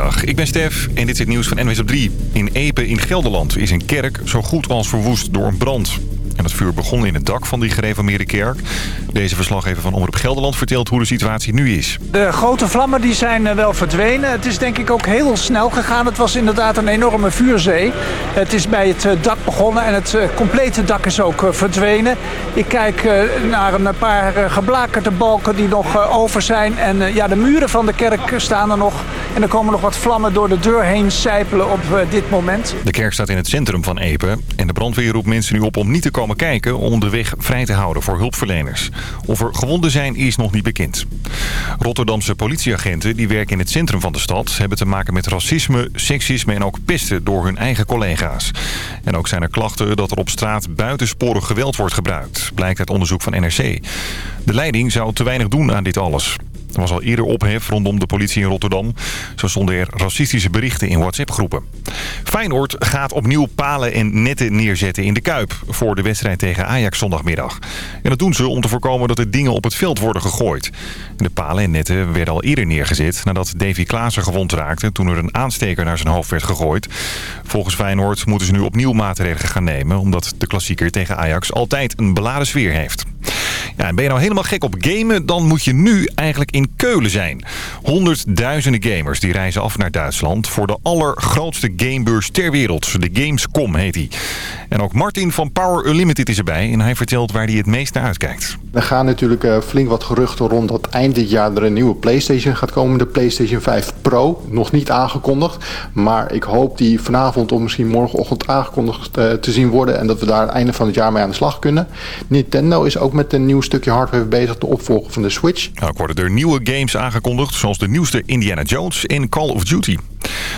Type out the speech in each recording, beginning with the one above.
Goedemiddag, ik ben Stef en dit is het nieuws van NWS op 3. In Epe in Gelderland is een kerk zo goed als verwoest door een brand. En het vuur begon in het dak van die gereformeerde kerk. Deze verslaggever van Omroep Gelderland vertelt hoe de situatie nu is. De grote vlammen die zijn eh, wel verdwenen. Het is denk ik ook heel snel gegaan. Het was inderdaad een enorme vuurzee. Het is bij het eh, dak begonnen en het eh, complete dak is ook verdwenen. Ik kijk naar een paar geblakerde balken die nog over zijn. En ja, de muren van de kerk staan er nog. En er komen nog wat vlammen door de deur heen sijpelen op dit moment. De kerk staat in het centrum van Epe. En de brandweer roept mensen nu op om niet te komen kijken... om de weg vrij te houden voor hulpverleners. Of er gewonden zijn is nog niet bekend. Rotterdamse politieagenten die werken in het centrum van de stad... hebben te maken met racisme, seksisme en ook pesten door hun eigen collega's. En ook zijn er klachten dat er op straat buitensporig geweld wordt gebruikt. Blijkt uit onderzoek van NRC. De leiding zou te weinig doen aan dit alles. Er was al eerder ophef rondom de politie in Rotterdam. Zo stonden er racistische berichten in WhatsApp-groepen. Feyenoord gaat opnieuw palen en netten neerzetten in de Kuip... voor de wedstrijd tegen Ajax zondagmiddag. En dat doen ze om te voorkomen dat er dingen op het veld worden gegooid. De palen en netten werden al eerder neergezet... nadat Davy Klaassen gewond raakte toen er een aansteker naar zijn hoofd werd gegooid. Volgens Feyenoord moeten ze nu opnieuw maatregelen gaan nemen... omdat de klassieker tegen Ajax altijd een beladen sfeer heeft. Ja, en ben je nou helemaal gek op gamen, dan moet je nu eigenlijk in Keulen zijn. Honderdduizenden gamers die reizen af naar Duitsland voor de allergrootste gamebeurs ter wereld. De Gamescom heet die. En ook Martin van Power Unlimited is erbij en hij vertelt waar hij het meest naar uitkijkt. Er gaan natuurlijk uh, flink wat geruchten rond dat eind dit jaar er een nieuwe Playstation gaat komen. De Playstation 5 Pro, nog niet aangekondigd. Maar ik hoop die vanavond of misschien morgenochtend aangekondigd uh, te zien worden. En dat we daar het einde van het jaar mee aan de slag kunnen. Nintendo is ook met een nieuw stukje hardware bezig, de opvolger van de Switch. Ook worden er nieuwe games aangekondigd, zoals de nieuwste Indiana Jones en Call of Duty.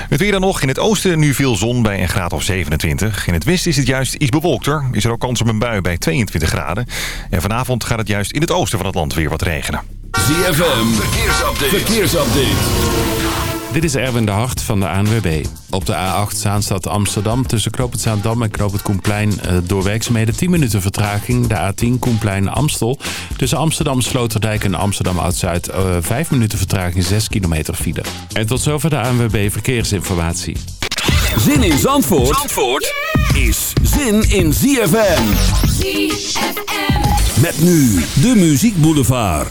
Het weer dan nog. In het oosten nu veel zon bij een graad of 27. In het westen is het juist iets bewolkter. Is er ook kans op een bui bij 22 graden. En vanavond gaat het juist in het oosten van het land weer wat regenen. ZFM, verkeersupdate. verkeersupdate. Dit is Erwin de Hart van de ANWB. Op de A8 Zaanstad Amsterdam tussen Knoop Zaandam en Knoop het Koenplein uh, door werkzaamheden 10 minuten vertraging. De A10 Koenplein Amstel tussen Amsterdam Sloterdijk en Amsterdam Oud-Zuid uh, eh, 5 minuten vertraging 6 kilometer file. En tot zover de ANWB Verkeersinformatie. Zin in Zandvoort, Zandvoort is zin in ZFM. ZFM. Met nu de Muziek Boulevard.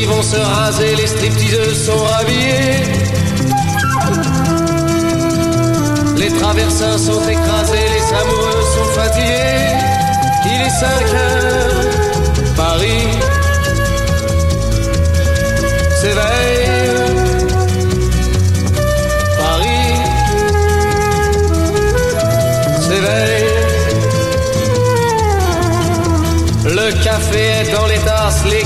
Vont se raser, les stripteaseuses sont rhabillées. Les traversins sont écrasés, les amoureux sont fatigués. Il est 5 heures, Paris s'éveille.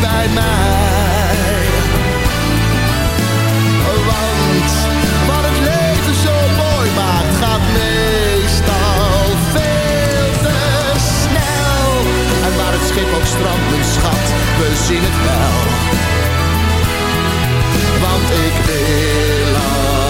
bij mij. Want wat het leven zo mooi maakt, gaat meestal veel te snel. En waar het schip ook strandt, schat, we zien het wel. Want ik wil alleen